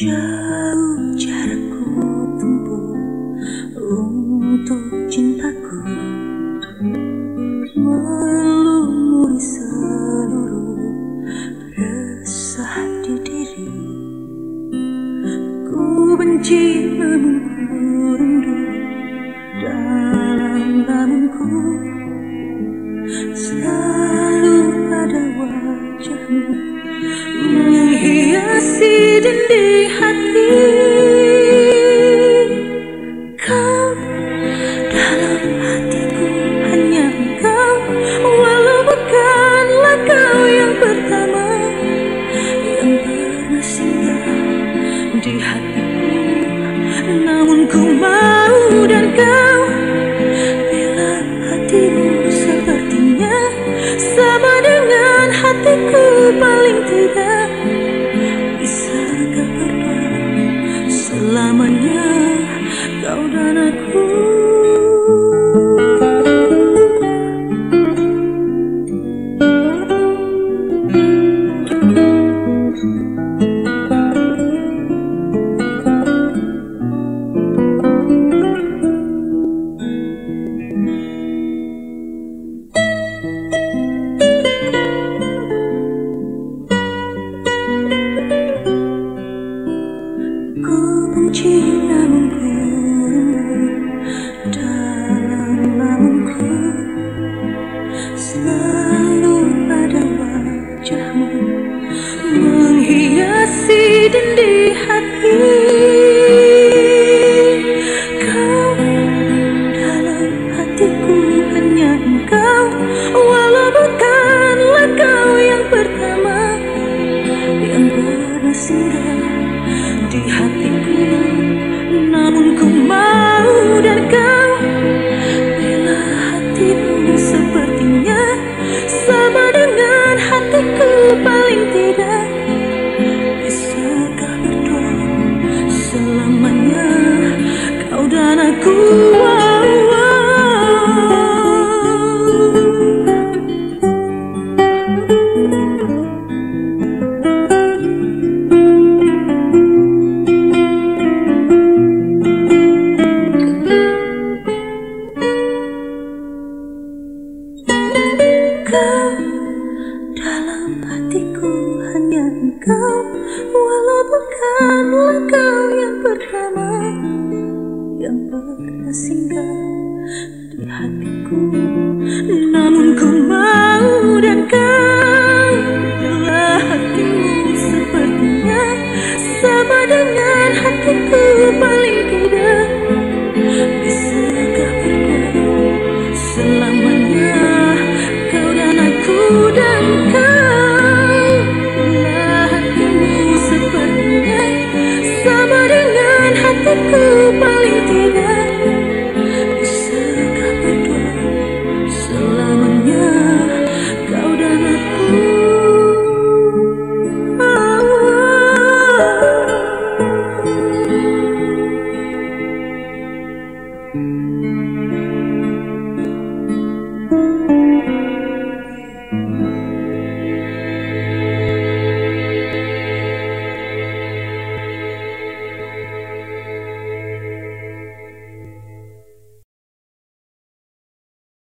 Jauh jarakku tempuh untuk cintaku. Melumuri seluruh resah di diri. Ku benci namun menghiasi dinding hati. Kau dalam hatiku hanya engkau Walau bukanlah kau yang pertama Yang pernah singgah di hatiku. Namun ku mau dan kau Bila hatimu sepertinya Sama dengan hatiku paling tidak lama didn't Kau dalam hatiku hanya engkau. Walau bukanlah kau yang pertama yang bersinggah di hatiku.